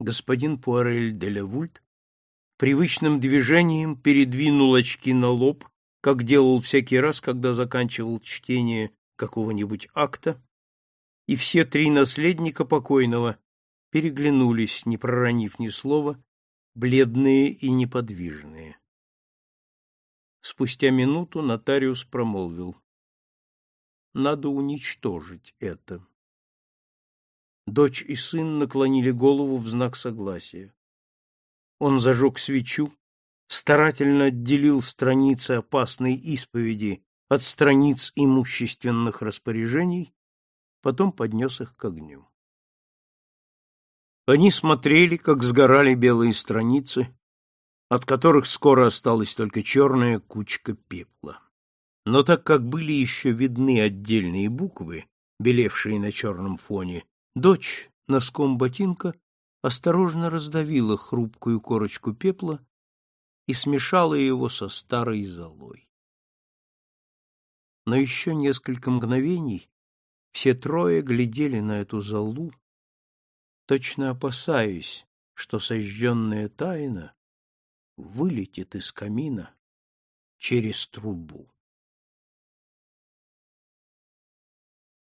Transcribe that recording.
Господин Пуарель де Левульт привычным движением передвинул очки на лоб, как делал всякий раз, когда заканчивал чтение какого-нибудь акта, и все три наследника покойного переглянулись, не проронив ни слова, бледные и неподвижные. Спустя минуту нотариус промолвил. Надо уничтожить это. Дочь и сын наклонили голову в знак согласия. Он зажег свечу, старательно отделил страницы опасной исповеди от страниц имущественных распоряжений, потом поднес их к огню. Они смотрели, как сгорали белые страницы, от которых скоро осталась только черная кучка пепла. Но так как были еще видны отдельные буквы, белевшие на черном фоне, дочь носком ботинка осторожно раздавила хрупкую корочку пепла и смешала его со старой золой. Но еще несколько мгновений все трое глядели на эту золу, точно опасаясь, что сожженная тайна вылетит из камина через трубу.